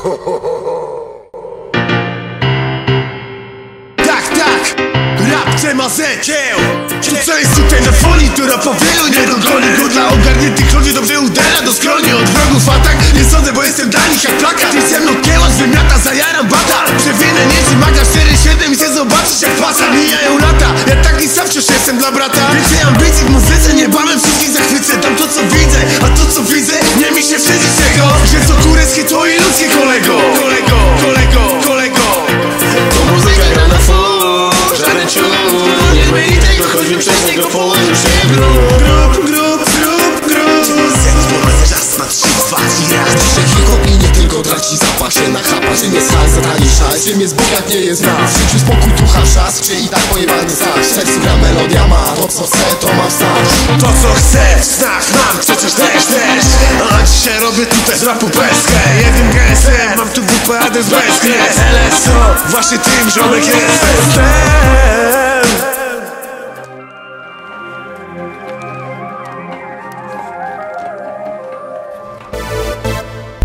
Tak, tak, rap CMZ To co jest tutaj na folii, to rapowielu nie dogoni Go ogarniętych ludzi dobrze udara do skroni Od wrogów atak, nie sądzę, bo jestem dla nich jak plakat. Ty ze mną kiełas wymiata, zajaram bata. Przewinę niczym maga 4-7 i chcę zobaczyć jak pasa. Mijają lata, ja taki sam wciąż jestem dla brata. Więcej ambicji w muzyce, niebawem wszystkich zachwycę. Tam to co widzę, a to co widzę, nie mi się wstydzi czego Że co kureckie to i ludzkie kolego Kolego, kolego, kolego. To muzyka gra na full, żaden ciul Nie zmieni tego, choćbym przez niego położył się grób Grup, grup, grup, grup Czas na trzy, dwa i raz. Dzisiaj hip-hop i nie tylko traci zapach się na chapa Czym jest hajs, za tani szajs Czym jest Bóg, jak nie jest nas W życiu spokój, ducha, czas Czy i tak pojebany zaś melodia ma To co chce, to ma wstać. To co chcesz, snach mam, przecież też, też A dzisiaj robię tutaj z rapu peskę. Jednym gestem, mam tu WP adres bezkres. LSO, właśnie tym ziomek jestem.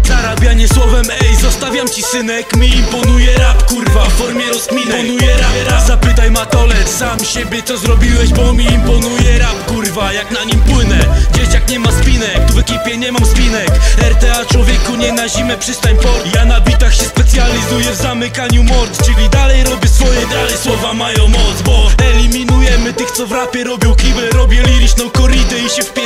Zarabianie słowem, zostawiam ci synek Mi imponuje rap, kurwa, w formie rozkminek Imponuje rap, rap, zapytaj matolec Sam siebie co zrobiłeś, bo mi imponuje rap, kurwa Jak na nim płynę, dzieciak nie ma spinek Tu w ekipie nie mam spinek. RTA człowieku, nie na zimę przystań port. Ja na bitach się specjalizuję w zamykaniu mord Czyli dalej robię swoje, dalej słowa mają moc Bo eliminujemy tych, co w rapie robią kibel Robię liryczną koridę i się wpierdalam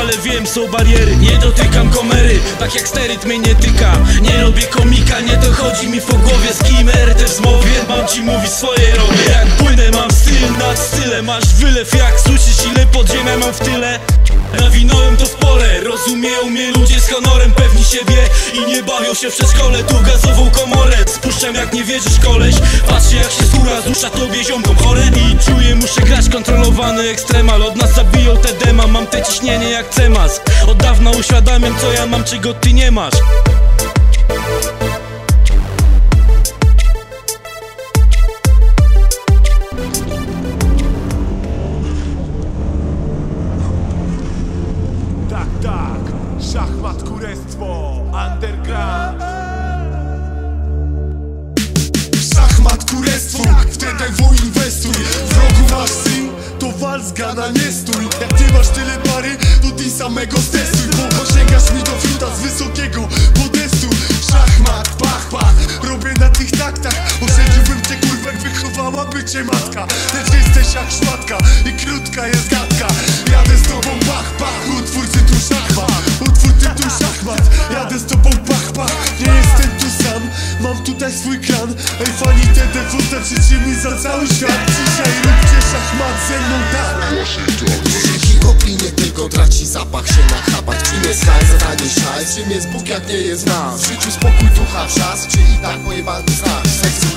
ale wiem, są bariery. Nie dotykam komery, tak jak steryt mnie nie tyka Nie robię komika, nie dochodzi mi po głowie. Z kim RT w zmowie, mam ci mówić swoje robię. Jak płynę, mam styl nad stylem. Masz wylew, jak słyszysz ile podziemia mam w tyle. Nawinąłem to w pole, rozumieją mnie ludzie z honorem Pewni siebie. I nie bawią się w przedszkole Tu gazową komorę, spuszczam jak nie wierzysz koleś. Patrzcie jak się skóra zmusza tobie ziomkom chore. I czuję, muszę grać kontrolowany ekstremal Od nas zabiją te dema, mam te ciśnienie jak cemas. Od dawna uświadamiam co ja mam, czego ty nie masz. Tak, tak, szachmat, kurestwo, underground. Szachmat, kurestwo, w TTW inwestuj Wrogu masz syn, to wal z gana, nie stój. Jak nie masz tyle pary, to ty samego testuj Bo sięgasz mi do fiuta z wysokiego podestu. Szachmat, pach, pach, robię na tych taktach. Oszczędziłbym cię kurwa, jak wychowała bycie matka. Lecz jesteś jak szmatka i krótka jest gadka. Jadę z tobą pach, pach, utwór tytuł szachmat. Utwór tytuł szachmat, jadę z tobą pach, pach Nie jestem tu sam, mam tutaj swój klan. Ej fani TDW, taczycie mi za cały świat jest hajs, zadanie szajs Czym jest Bóg jak nie jest nas? W życiu spokój, ducha, czas Czy i tak moje walki znasz? Seksu,